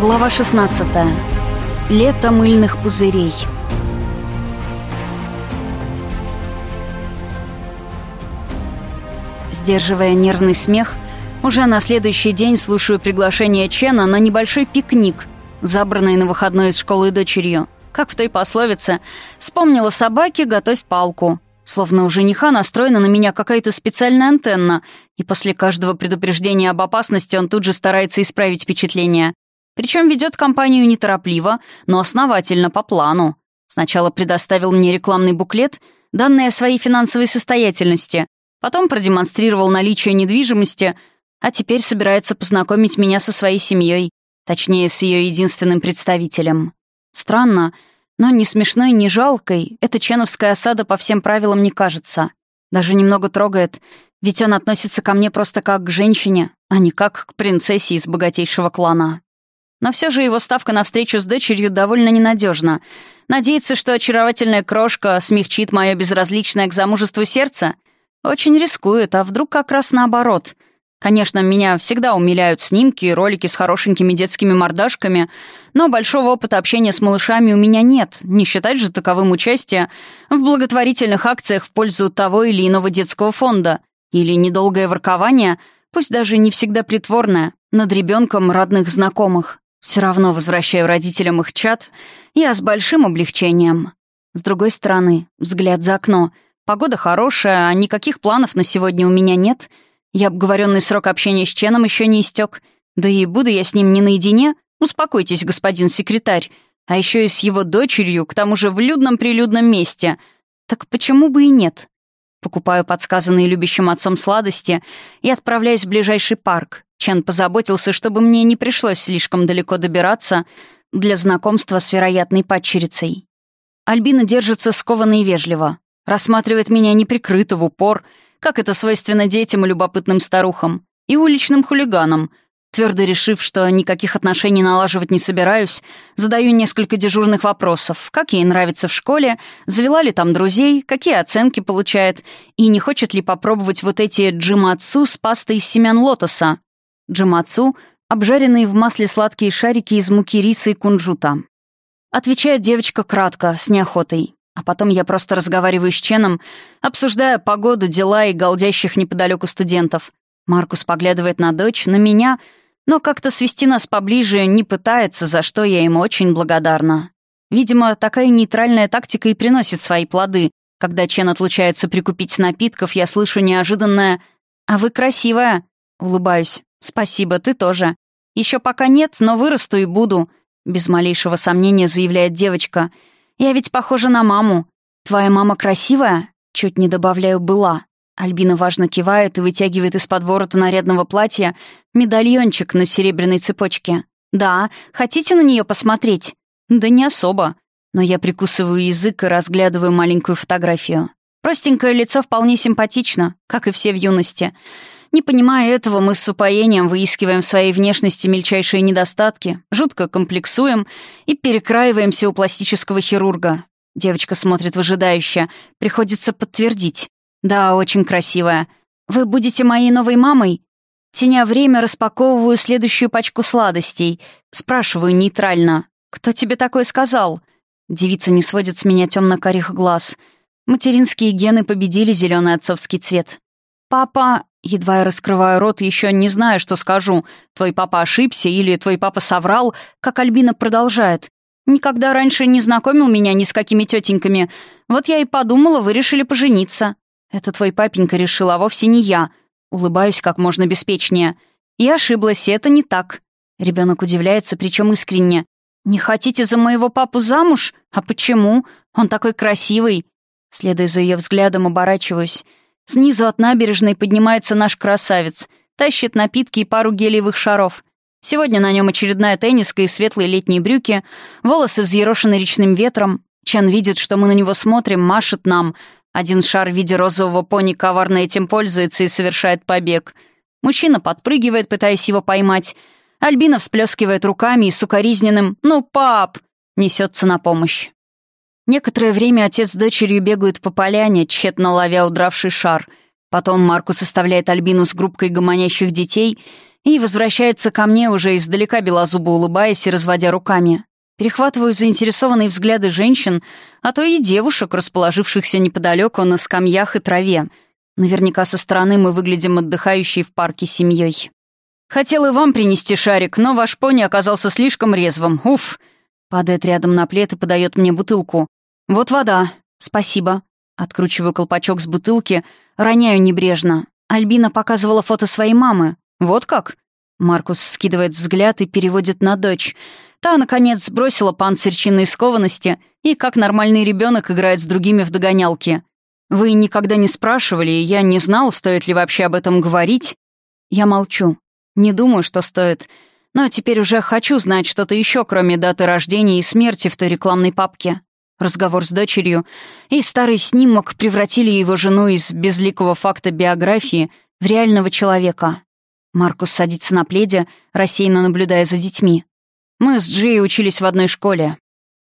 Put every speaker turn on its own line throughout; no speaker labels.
Глава 16. Лето мыльных пузырей. Сдерживая нервный смех, уже на следующий день слушаю приглашение Чена на небольшой пикник, забранный на выходной из школы дочерью. Как в той пословице «Вспомнила собаки, готовь палку». Словно у жениха настроена на меня какая-то специальная антенна, и после каждого предупреждения об опасности он тут же старается исправить впечатление. Причем ведет компанию неторопливо, но основательно, по плану. Сначала предоставил мне рекламный буклет, данные о своей финансовой состоятельности, потом продемонстрировал наличие недвижимости, а теперь собирается познакомить меня со своей семьей, точнее, с ее единственным представителем. Странно, но ни смешной, ни жалкой эта ченовская осада по всем правилам не кажется. Даже немного трогает, ведь он относится ко мне просто как к женщине, а не как к принцессе из богатейшего клана. Но все же его ставка на встречу с дочерью довольно ненадежна. Надеется, что очаровательная крошка смягчит мое безразличное к замужеству сердце? Очень рискует, а вдруг как раз наоборот — Конечно, меня всегда умиляют снимки и ролики с хорошенькими детскими мордашками, но большого опыта общения с малышами у меня нет, не считать же таковым участие в благотворительных акциях в пользу того или иного детского фонда или недолгое воркование, пусть даже не всегда притворное, над ребенком родных знакомых. Все равно возвращаю родителям их чат, я с большим облегчением. С другой стороны, взгляд за окно. Погода хорошая, а никаких планов на сегодня у меня нет — я обговоренный срок общения с Ченом еще не истек. Да и буду я с ним не наедине. Успокойтесь, господин секретарь. А еще и с его дочерью, к тому же в людном-прилюдном месте. Так почему бы и нет? Покупаю подсказанные любящим отцом сладости и отправляюсь в ближайший парк. Чен позаботился, чтобы мне не пришлось слишком далеко добираться для знакомства с вероятной падчерицей. Альбина держится скованно и вежливо. Рассматривает меня неприкрыто в упор — как это свойственно детям и любопытным старухам, и уличным хулиганам. Твердо решив, что никаких отношений налаживать не собираюсь, задаю несколько дежурных вопросов. Как ей нравится в школе, завела ли там друзей, какие оценки получает, и не хочет ли попробовать вот эти джимацу с пастой из семян лотоса. Джимацу — обжаренные в масле сладкие шарики из муки риса и кунжута. Отвечает девочка кратко, с неохотой. А потом я просто разговариваю с Ченом, обсуждая погоду, дела и голдящих неподалеку студентов. Маркус поглядывает на дочь, на меня, но как-то свести нас поближе не пытается, за что я ему очень благодарна. Видимо, такая нейтральная тактика и приносит свои плоды. Когда Чен отлучается прикупить напитков, я слышу неожиданное «А вы красивая!» Улыбаюсь. «Спасибо, ты тоже. Еще пока нет, но вырасту и буду», — без малейшего сомнения заявляет девочка — я ведь похожа на маму. Твоя мама красивая?» Чуть не добавляю «была». Альбина важно кивает и вытягивает из-под ворота нарядного платья медальончик на серебряной цепочке. «Да, хотите на нее посмотреть?» «Да не особо». Но я прикусываю язык и разглядываю маленькую фотографию. Простенькое лицо вполне симпатично, как и все в юности. Не понимая этого, мы с упоением выискиваем в своей внешности мельчайшие недостатки, жутко комплексуем и перекраиваемся у пластического хирурга. Девочка смотрит выжидающе. Приходится подтвердить. «Да, очень красивая. Вы будете моей новой мамой?» Теня время, распаковываю следующую пачку сладостей. Спрашиваю нейтрально. «Кто тебе такое сказал?» Девица не сводит с меня темно-карих глаз. Материнские гены победили зеленый отцовский цвет. «Папа...» Едва я раскрываю рот, еще не знаю, что скажу. Твой папа ошибся или твой папа соврал, как Альбина продолжает. Никогда раньше не знакомил меня ни с какими тетеньками. Вот я и подумала, вы решили пожениться. Это твой папенька решил, а вовсе не я. Улыбаюсь как можно беспечнее. И ошиблась, это не так. Ребенок удивляется, причем искренне. «Не хотите за моего папу замуж? А почему? Он такой красивый!» Следуя за ее взглядом, оборачиваюсь. Снизу от набережной поднимается наш красавец, тащит напитки и пару гелиевых шаров. Сегодня на нем очередная тенниска и светлые летние брюки, волосы взъерошены речным ветром. Чан видит, что мы на него смотрим, машет нам. Один шар в виде розового пони коварно этим пользуется и совершает побег. Мужчина подпрыгивает, пытаясь его поймать. Альбина всплескивает руками и сукоризненным «Ну, пап!» несется на помощь. Некоторое время отец с дочерью бегают по поляне, тщетно ловя удравший шар. Потом Маркус составляет Альбину с группкой гомонящих детей, и возвращается ко мне уже издалека белозубо улыбаясь и разводя руками. Перехватываю заинтересованные взгляды женщин, а то и девушек, расположившихся неподалеку на скамьях и траве. Наверняка со стороны мы выглядим отдыхающей в парке семьей. Хотел и вам принести шарик, но ваш пони оказался слишком резвым. Уф! Падает рядом на плед и подает мне бутылку. Вот вода. Спасибо. Откручиваю колпачок с бутылки, роняю небрежно. Альбина показывала фото своей мамы. Вот как? Маркус скидывает взгляд и переводит на дочь. Та, наконец, сбросила панцирь чинной скованности и, как нормальный ребенок, играет с другими в догонялки. «Вы никогда не спрашивали, и я не знал, стоит ли вообще об этом говорить?» Я молчу. Не думаю, что стоит. Но теперь уже хочу знать что-то еще, кроме даты рождения и смерти в той рекламной папке. Разговор с дочерью и старый снимок превратили его жену из безликого факта биографии в реального человека. Маркус садится на пледе, рассеянно наблюдая за детьми. Мы с Джей учились в одной школе.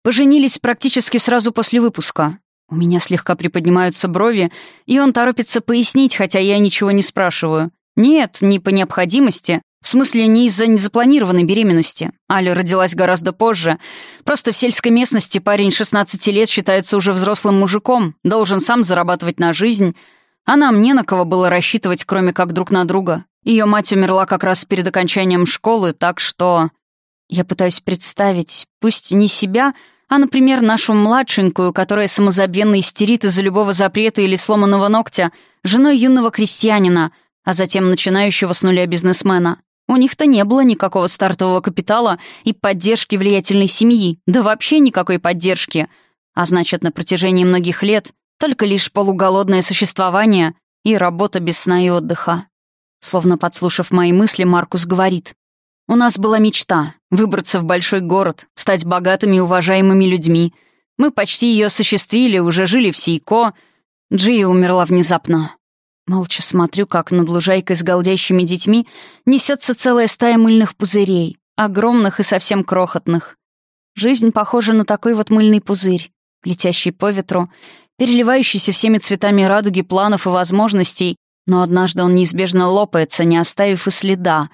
Поженились практически сразу после выпуска. У меня слегка приподнимаются брови, и он торопится пояснить, хотя я ничего не спрашиваю. Нет, не по необходимости. В смысле, не из-за незапланированной беременности. Аля родилась гораздо позже. Просто в сельской местности парень 16 лет считается уже взрослым мужиком, должен сам зарабатывать на жизнь. А нам не на кого было рассчитывать, кроме как друг на друга. Ее мать умерла как раз перед окончанием школы, так что... Я пытаюсь представить, пусть не себя, а, например, нашу младшенькую, которая самозабвенно истерит из-за любого запрета или сломанного ногтя, женой юного крестьянина, а затем начинающего с нуля бизнесмена. У них-то не было никакого стартового капитала и поддержки влиятельной семьи, да вообще никакой поддержки. А значит, на протяжении многих лет только лишь полуголодное существование и работа без сна и отдыха. Словно подслушав мои мысли, Маркус говорит. «У нас была мечта — выбраться в большой город, стать богатыми и уважаемыми людьми. Мы почти ее осуществили, уже жили в Сейко. Джия умерла внезапно». Молча смотрю, как над лужайкой с голдящими детьми несется целая стая мыльных пузырей, огромных и совсем крохотных. Жизнь похожа на такой вот мыльный пузырь, летящий по ветру, переливающийся всеми цветами радуги планов и возможностей, но однажды он неизбежно лопается, не оставив и следа.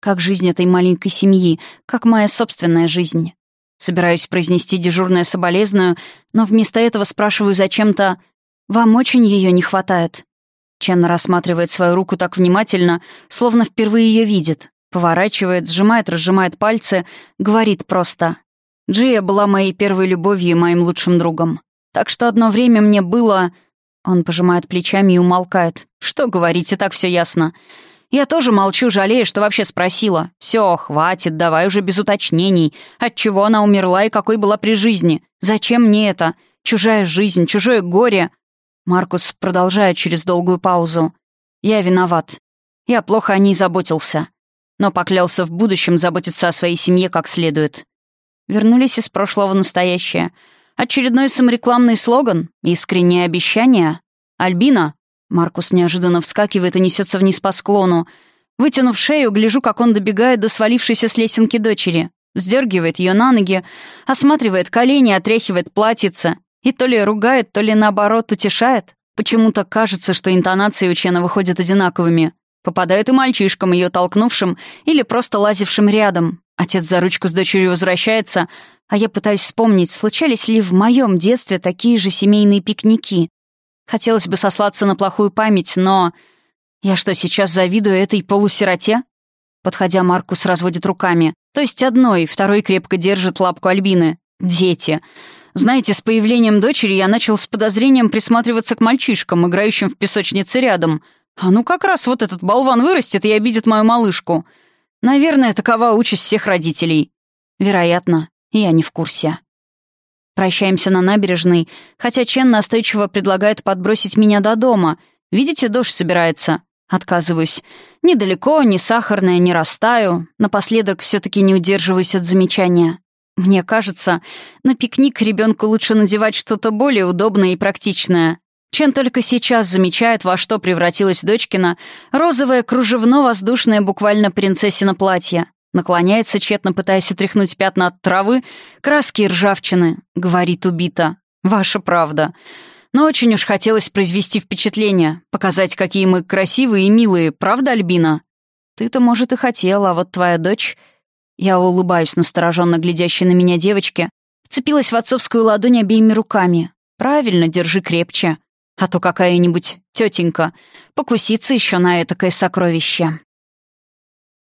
Как жизнь этой маленькой семьи, как моя собственная жизнь. Собираюсь произнести дежурное соболезную, но вместо этого спрашиваю зачем-то «Вам очень ее не хватает?» Чен рассматривает свою руку так внимательно, словно впервые ее видит. Поворачивает, сжимает, разжимает пальцы, говорит просто. Джия была моей первой любовью и моим лучшим другом. Так что одно время мне было... Он пожимает плечами и умолкает. «Что говорить, и так все ясно. Я тоже молчу, жалею, что вообще спросила. Все, хватит, давай уже без уточнений. От чего она умерла и какой была при жизни? Зачем мне это? Чужая жизнь, чужое горе». Маркус продолжает через долгую паузу. «Я виноват. Я плохо о ней заботился. Но поклялся в будущем заботиться о своей семье как следует. Вернулись из прошлого в настоящее». Очередной саморекламный слоган? Искреннее обещание? Альбина? Маркус неожиданно вскакивает и несется вниз по склону. Вытянув шею, гляжу, как он добегает до свалившейся с лесенки дочери. Сдергивает ее на ноги, осматривает колени, отряхивает платьице. И то ли ругает, то ли наоборот утешает. Почему-то кажется, что интонации у Чена выходят одинаковыми. Попадает и мальчишкам, ее толкнувшим или просто лазившим рядом. Отец за ручку с дочерью возвращается, а я пытаюсь вспомнить, случались ли в моем детстве такие же семейные пикники. Хотелось бы сослаться на плохую память, но... Я что, сейчас завидую этой полусироте? Подходя, Маркус разводит руками. То есть одной, второй крепко держит лапку Альбины. Дети. Знаете, с появлением дочери я начал с подозрением присматриваться к мальчишкам, играющим в песочнице рядом. А ну как раз вот этот болван вырастет и обидит мою малышку. Наверное, такова участь всех родителей. Вероятно. Я не в курсе. Прощаемся на набережной, хотя Чен настойчиво предлагает подбросить меня до дома. Видите, дождь собирается. Отказываюсь. Недалеко, не сахарная, не растаю. Напоследок все таки не удерживаюсь от замечания. Мне кажется, на пикник ребенку лучше надевать что-то более удобное и практичное. Чен только сейчас замечает, во что превратилась дочкина розовое кружевно-воздушное буквально принцессина платье. Наклоняется, тщетно пытаясь отряхнуть пятна от травы. «Краски и ржавчины», — говорит убита. «Ваша правда. Но очень уж хотелось произвести впечатление, показать, какие мы красивые и милые, правда, Альбина?» Ты-то, может, и хотела, а вот твоя дочь...» Я улыбаюсь настороженно глядящей на меня девочке, вцепилась в отцовскую ладонь обеими руками. «Правильно, держи крепче, а то какая-нибудь тетенька покусится еще на этакое сокровище».